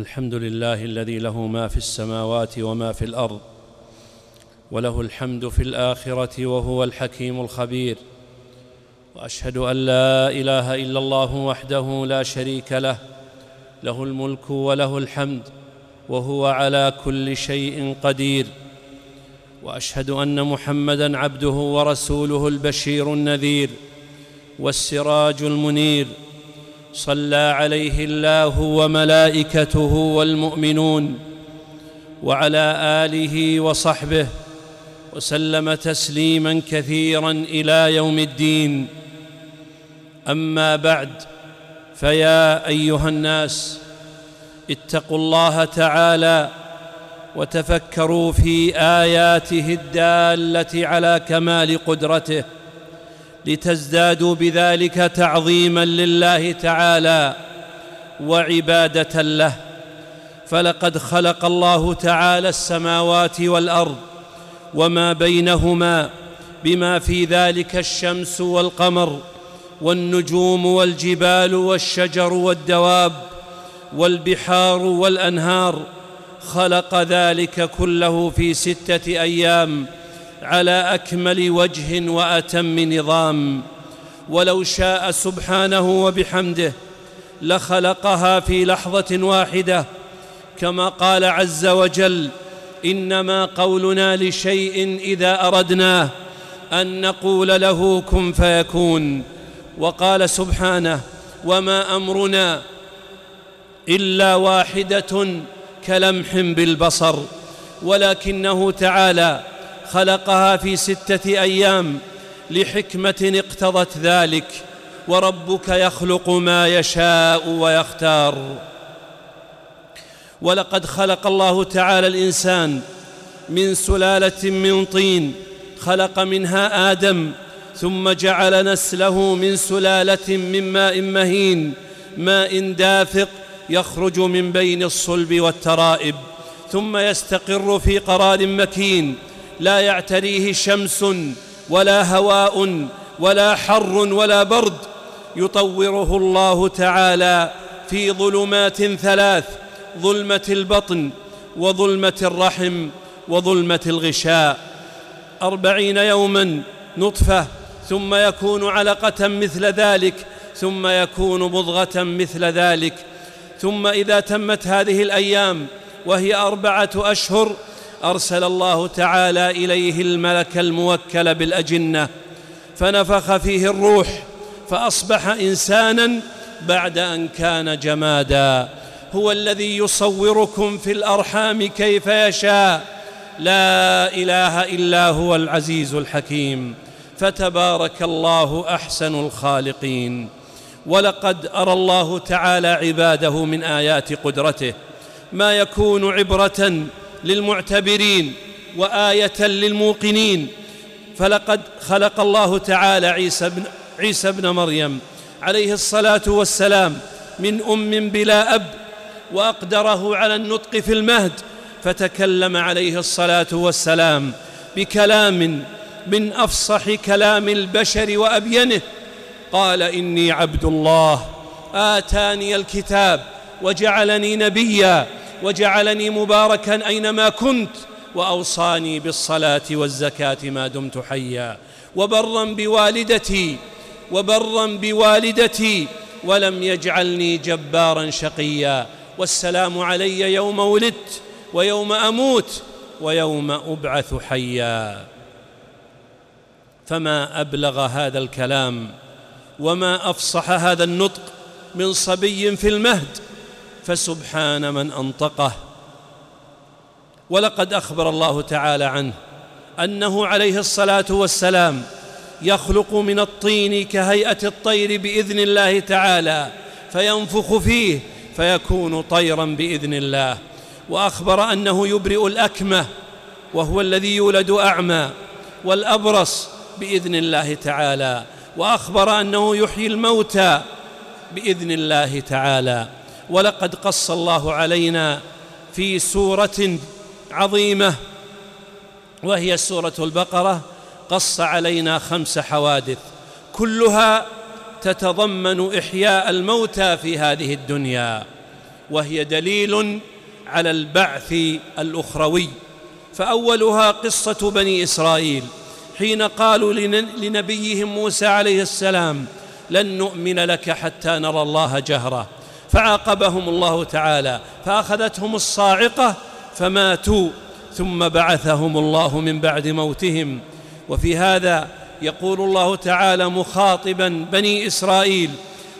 الحمد لله الذي له ما في السماوات وما في الأرض وله الحمد في الآخرة وهو الحكيم الخبير. وأشهد أن لا إله إلا الله وحده لا شريك له له الملك وله الحمد وهو على كل شيء قدير. وأشهد أن محمدا عبده ورسوله البشير النذير والسراج المنير. صلى عليه الله وملائكته والمؤمنون وعلى آله وصحبه وسلم تسليما كثيرا إلى يوم الدين. أما بعد فيا أيها الناس اتقوا الله تعالى وتفكروا في آياته الدالة على كمال قدرته. لتزدادوا بذلك تعظيما لله تعالى وعبادة له. فلقد خلق الله تعالى السماوات والأرض وما بينهما بما في ذلك الشمس والقمر والنجوم والجبال والشجر والدواب والبحار والأنهار. خلق ذلك كله في ستة أيام. على أكمل وجه وأتم نظام. ولو شاء سبحانه وبحمده لخلقها في لحظة واحدة. كما قال عز وجل إنما قولنا لشيء إذا اردناه أن نقول له كن فيكون. وقال سبحانه وما أمرنا إلا واحدة كلمح بالبصر. ولكنه تعالى خلقها في ستة أيام لحكمة اقتضت ذلك وربك يخلق ما يشاء ويختار. ولقد خلق الله تعالى الإنسان من سلالة من طين خلق منها آدم ثم جعل نسله من سلالة من ماء مهين ماء دافق يخرج من بين الصلب والترائب ثم يستقر في قرار مكين لا يعتريه شمس ولا هواء ولا حر ولا برد. يطوره الله تعالى في ظلمات ثلاث ظلمة البطن وظلمة الرحم وظلمة الغشاء. أربعين يوما نطفة ثم يكون علقة مثل ذلك ثم يكون مضغه مثل ذلك. ثم إذا تمت هذه الأيام وهي أربعة أشهر أرسل الله تعالى إليه الملك الموكل بالأجنة فنفخ فيه الروح فأصبح إنسانا بعد أن كان جمادا. هو الذي يصوركم في الأرحام كيف يشاء. لا إله إلا هو العزيز الحكيم. فتبارك الله أحسن الخالقين. ولقد أرى الله تعالى عباده من آيات قدرته. ما يكون عبرة للمعتبرين وآية للموقنين. فلقد خلق الله تعالى عيسى بن عيسى بن مريم عليه الصلاة والسلام من أم بلا أب وأقدره على النطق في المهد فتكلم عليه الصلاة والسلام بكلام من أفصح كلام البشر وأبينه. قال إني عبد الله آتاني الكتاب وجعلني نبيا وجعلني مباركا أينما كنت وأوصاني بالصلاة والزكاة ما دمت حيا. وبرا بوالدتي وبرا بوالدتي ولم يجعلني جبارا شقيا. والسلام علي يوم ولدت ويوم أموت ويوم أبعث حيا. فما أبلغ هذا الكلام وما أفصح هذا النطق من صبي في المهد. فسبحان من أنطقه. ولقد أخبر الله تعالى عنه أنه عليه الصلاة والسلام يخلق من الطين كهيئة الطير بإذن الله تعالى فينفخ فيه فيكون طيرا بإذن الله. وأخبر أنه يبرئ الأكمة وهو الذي يولد أعمى والأبرص بإذن الله تعالى. وأخبر أنه يحيي الموتى بإذن الله تعالى. ولقد قص الله علينا في سورة عظيمة وهي سورة البقرة. قص علينا خمس حوادث كلها تتضمن إحياء الموتى في هذه الدنيا وهي دليل على البعث الأخروي. فأولها قصة بني إسرائيل حين قالوا لنبيهم موسى عليه السلام لن نؤمن لك حتى نرى الله جهرة. فعاقبهم الله تعالى فأخذتهم الصاعقة فماتوا ثم بعثهم الله من بعد موتهم. وفي هذا يقول الله تعالى مخاطبا بني إسرائيل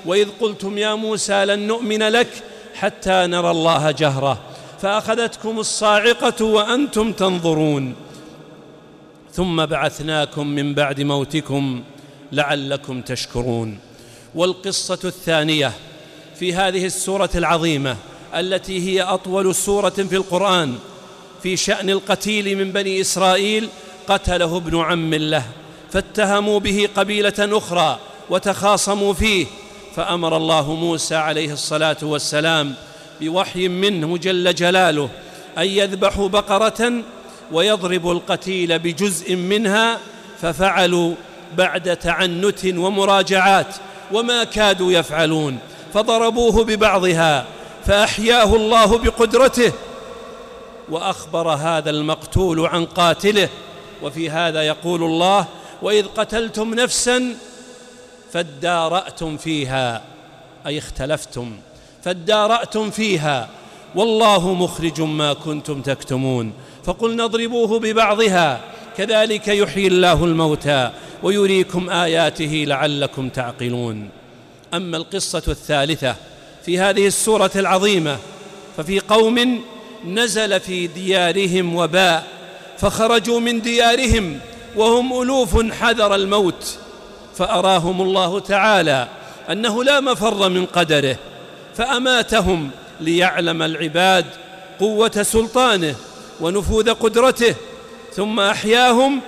وإذ قلتم يا موسى لن نؤمن لك حتى نرى الله جهرة فأخذتكم الصاعقة وأنتم تنظرون. ثم بعثناكم من بعد موتكم لعلكم تشكرون. والقصة الثانية في هذه السورة العظيمة التي هي أطول سورة في القرآن في شأن القتيل من بني إسرائيل قتله ابن عم له فاتهموا به قبيلة أخرى وتخاصموا فيه فأمر الله موسى عليه الصلاة والسلام بوحي منه جل جلاله أن يذبحوا بقرة ويضرب القتيل بجزء منها ففعلوا بعد تعنت ومراجعات وما كادوا يفعلون. فضربوه ببعضها فأحياه الله بقدرته وأخبر هذا المقتول عن قاتله وفي هذا يقول الله وإذ قتلتم نفسا فادارأتم فيها أي اختلفتم فادارأتم فيها والله مخرج ما كنتم تكتمون فقلنا اضربوه ببعضها كذلك يحيي الله الموتى ويريكم آياته لعلكم تعقلون. أما القصة الثالثة في هذه السورة العظيمة ففي قوم نزل في ديارهم وباء فخرجوا من ديارهم وهم ألوف حذر الموت فأراهم الله تعالى أنه لا مفر من قدره فأماتهم ليعلم العباد قوة سلطانه ونفوذ قدرته ثم أحياهم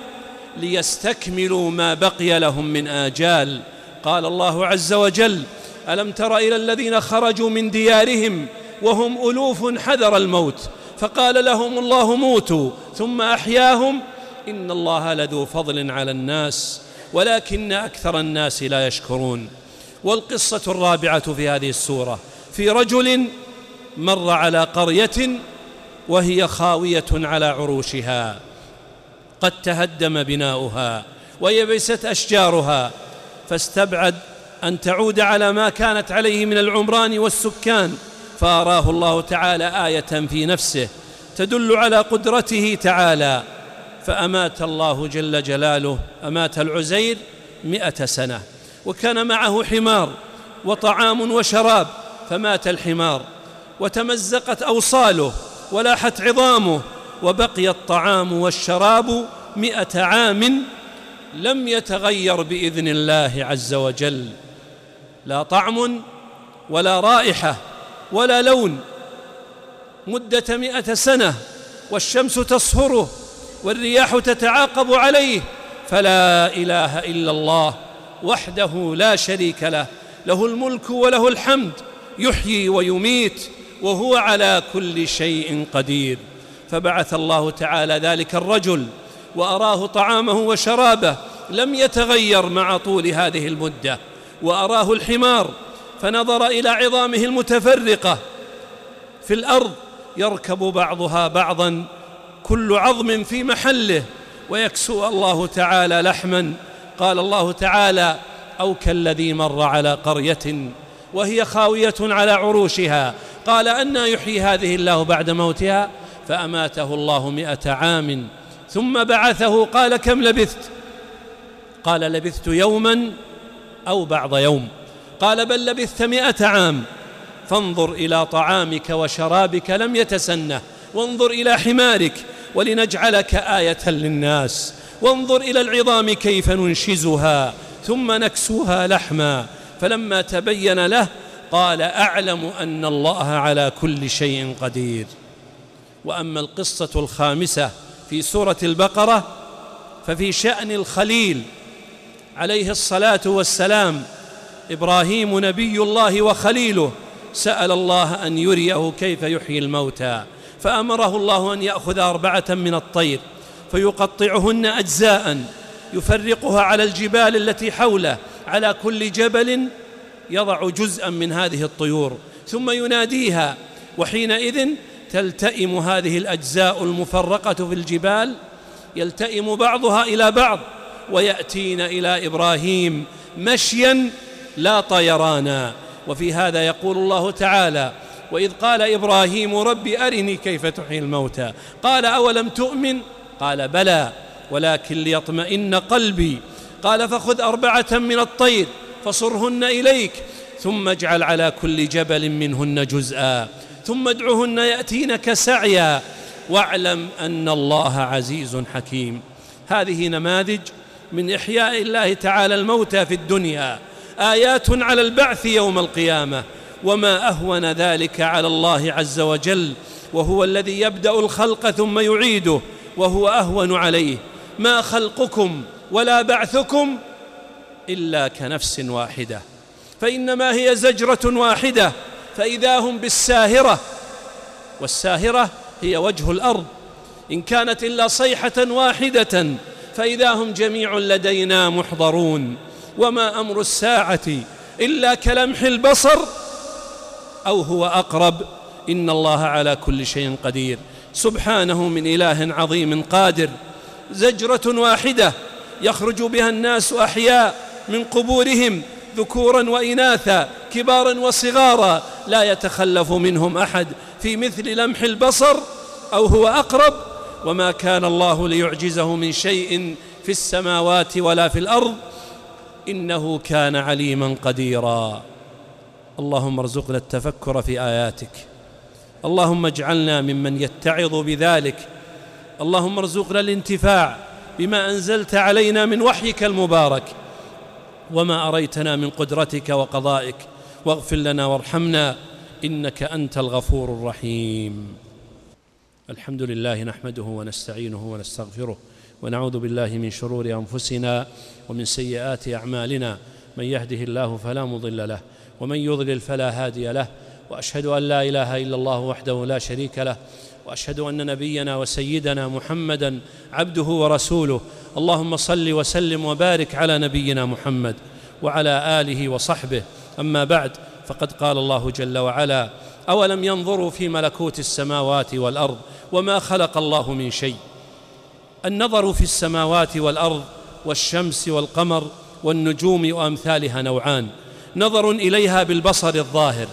ليستكملوا ما بقي لهم من آجال. قال الله عز وجل ألم تر إلى الذين خرجوا من ديارهم وهم ألوف حذر الموت فقال لهم الله موتوا ثم أحياهم إن الله لذو فضل على الناس ولكن أكثر الناس لا يشكرون. والقصة الرابعة في هذه السورة في رجل مر على قرية وهي خاوية على عروشها قد تهدم بناؤها ويبست أشجارها فاستبعد أن تعود على ما كانت عليه من العمران والسكان. فأراه الله تعالى آية في نفسه تدل على قدرته تعالى. فأمات الله جل جلاله أمات العزير مائه سنة وكان معه حمار وطعام وشراب فمات الحمار. وتمزقت أوصاله ولاحت عظامه وبقي الطعام والشراب مئة عام لم يتغير بإذن الله عز وجل. لا طعم ولا رائحة ولا لون. مدة مئة سنة والشمس تصهره والرياح تتعاقب عليه. فلا إله إلا الله وحده لا شريك له. له الملك وله الحمد. يحيي ويميت وهو على كل شيء قدير. فبعث الله تعالى ذلك الرجل وأراه طعامه وشرابه لم يتغير مع طول هذه المدة وأراه الحمار فنظر إلى عظامه المتفرقة. في الأرض يركب بعضها بعضا كل عظم في محله ويكسو الله تعالى لحما. قال الله تعالى أو كالذي مر على قرية وهي خاوية على عروشها. قال أنا يحيي هذه الله بعد موتها؟ فأماته الله مئة عام. ثم بعثه قال كم لبثت؟ قال لبثت يوما أو بعض يوم. قال بل لبثت مئة عام. فانظر إلى طعامك وشرابك لم يتسنه. وانظر إلى حمارك ولنجعلك آية للناس. وانظر إلى العظام كيف ننشزها ثم نكسوها لحما. فلما تبين له قال أعلم أن الله على كل شيء قدير. وأما القصة الخامسة في سورة البقرة ففي شأن الخليل عليه الصلاة والسلام إبراهيم نبي الله وخليله سأل الله أن يريه كيف يحيي الموتى. فأمره الله أن يأخذ أربعة من الطير فيقطعهن اجزاء يفرقها على الجبال التي حوله على كل جبل يضع جزءا من هذه الطيور ثم يناديها وحينئذ تلتئم هذه الأجزاء المفرقة في الجبال يلتئم بعضها إلى بعض ويأتين إلى إبراهيم مشيا لا طيرانا. وفي هذا يقول الله تعالى وإذ قال إبراهيم رب أرني كيف تحيي الموتى قال أولم تؤمن؟ قال بلى ولكن ليطمئن قلبي قال فخذ أربعة من الطير فصرهن إليك ثم اجعل على كل جبل منهن جزءا ثم ادعهن يأتينك سعيا. واعلم أن الله عزيز حكيم. هذه نماذج من إحياء الله تعالى الموتى في الدنيا. آيات على البعث يوم القيامة. وما أهون ذلك على الله عز وجل. وهو الذي يبدأ الخلق ثم يعيده. وهو أهون عليه. ما خلقكم ولا بعثكم إلا كنفس واحدة. فإنما هي زجرة واحدة. فإذا هم بالساهرة والساهرة هي وجه الأرض. إن كانت إلا صيحة واحدة فإذا هم جميع لدينا محضرون. وما أمر الساعة إلا كلمح البصر أو هو أقرب. إن الله على كل شيء قدير. سبحانه من إله عظيم قادر. زجرة واحدة يخرج بها الناس أحياء من قبورهم. ذكورا وإناثا كبارا وصغارا لا يتخلف منهم أحد. في مثل لمح البصر أو هو أقرب وما كان الله ليعجزه من شيء في السماوات ولا في الأرض إنه كان عليما قديرا. اللهم ارزقنا التفكر في آياتك. اللهم اجعلنا ممن يتعظ بذلك. اللهم ارزقنا الانتفاع بما أنزلت علينا من وحيك المبارك. وما أريتنا من قدرتك وقضائك واغفر لنا وارحمنا إنك أنت الغفور الرحيم. الحمد لله نحمده ونستعينه ونستغفره ونعوذ بالله من شرور أنفسنا ومن سيئات أعمالنا. من يهده الله فلا مضل له ومن يضلل فلا هادي له وأشهد أن لا إله إلا الله وحده لا شريك له وأشهد أن نبينا وسيدنا محمدا عبده ورسوله. اللهم صل وسلم وبارك على نبينا محمد وعلى آله وصحبه. أما بعد فقد قال الله جل وعلا أولم ينظروا في ملكوت السماوات والأرض وما خلق الله من شيء؟ النظر في السماوات والأرض والشمس والقمر والنجوم وأمثالها نوعان. نظر إليها بالبصر الظاهر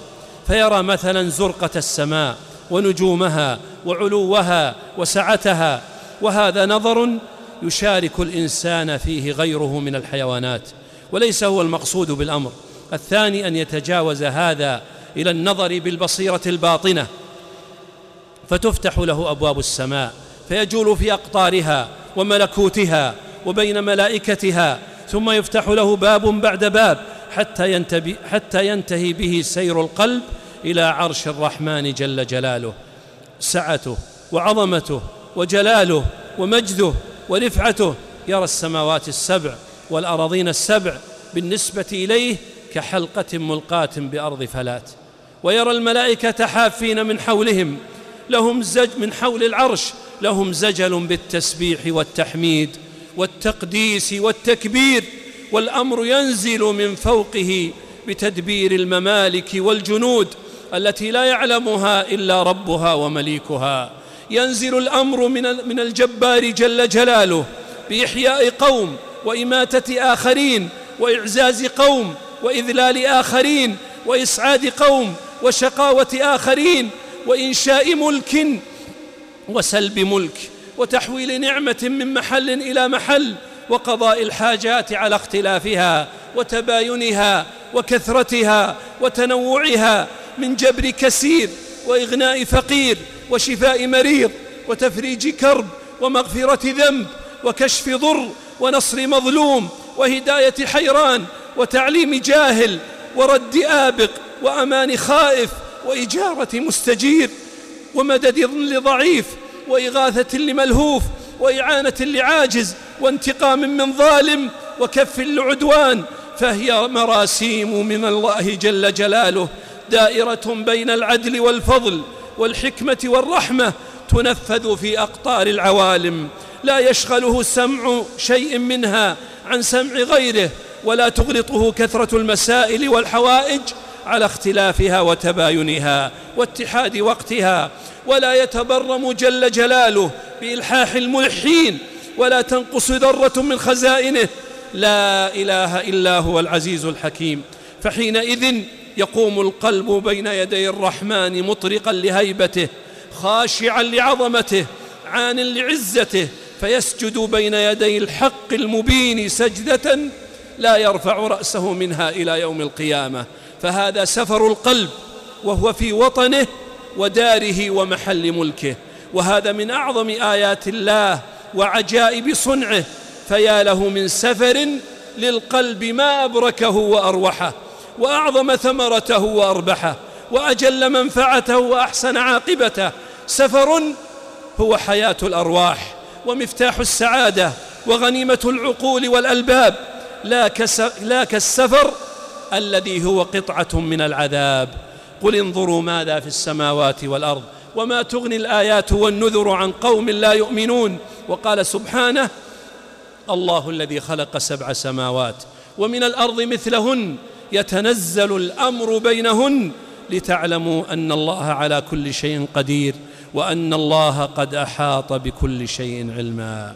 فيرى مثلا زرقة السماء ونجومها وعلوها وسعتها وهذا نظر يشارك الإنسان فيه غيره من الحيوانات وليس هو المقصود بالأمر. الثاني أن يتجاوز هذا إلى النظر بالبصيرة الباطنة. فتفتح له أبواب السماء فيجول في أقطارها وملكوتها وبين ملائكتها ثم يفتح له باب بعد باب. حتى ينتهي, حتى ينتهي به سير القلب إلى عرش الرحمن جل جلاله. سعته وعظمته وجلاله ومجده ورفعته. يرى السماوات السبع والأراضين السبع بالنسبة إليه كحلقة ملقاة بأرض فلات. ويرى الملائكة حافين من حولهم. لهم زج من حول العرش لهم زجل بالتسبيح والتحميد والتقديس والتكبير. والأمر ينزل من فوقه بتدبير الممالك والجنود التي لا يعلمها إلا ربها ومليكها. ينزل الأمر من الجبار جل جلاله بإحياء قوم وإماتة آخرين وإعزاز قوم وإذلال آخرين وإسعاد قوم وشقاوة آخرين وإنشاء ملك وسلب ملك وتحويل نعمة من محل إلى محل وقضاء الحاجات على اختلافها وتباينها وكثرتها وتنوعها من جبر كسير وإغناء فقير وشفاء مريض وتفريج كرب ومغفرة ذنب وكشف ضر ونصر مظلوم وهداية حيران وتعليم جاهل ورد آبق وأمان خائف وإجارة مستجير ومدد لضعيف وإغاثة لملهوف وإعانة لعاجز وانتقام من ظالم وكف لعدوان فهي مراسيم من الله جل جلاله دائرة بين العدل والفضل والحكمة والرحمة تنفذ في أقطار العوالم. لا يشغله سمع شيء منها عن سمع غيره ولا تغلطه كثرة المسائل والحوائج على اختلافها وتباينها واتحاد وقتها ولا يتبرم جل جلاله بإلحاح الملحين ولا تنقص ذرة من خزائنه. لا إله إلا هو العزيز الحكيم. فحينئذ يقوم القلب بين يدي الرحمن مطرقا لهيبته خاشعا لعظمته عان لعزته فيسجد بين يدي الحق المبين سجدة لا يرفع رأسه منها إلى يوم القيامة. فهذا سفر القلب وهو في وطنه وداره ومحل ملكه. وهذا من أعظم آيات الله وعجائب صنعه فيا له من سفر للقلب ما أبركه وأروحه وأعظم ثمرته وأربحه وأجل منفعته وأحسن عاقبته سفر هو حياة الأرواح ومفتاح السعادة وغنيمة العقول والألباب لا, كس لا كالسفر الذي هو قطعة من العذاب. قل انظروا ماذا في السماوات والأرض وما تغني الآيات والنذر عن قوم لا يؤمنون وقال سبحانه الله الذي خلق سبع سماوات ومن الأرض مثلهن يتنزل الأمر بينهن لتعلموا أن الله على كل شيء قدير وأن الله قد أحاط بكل شيء علما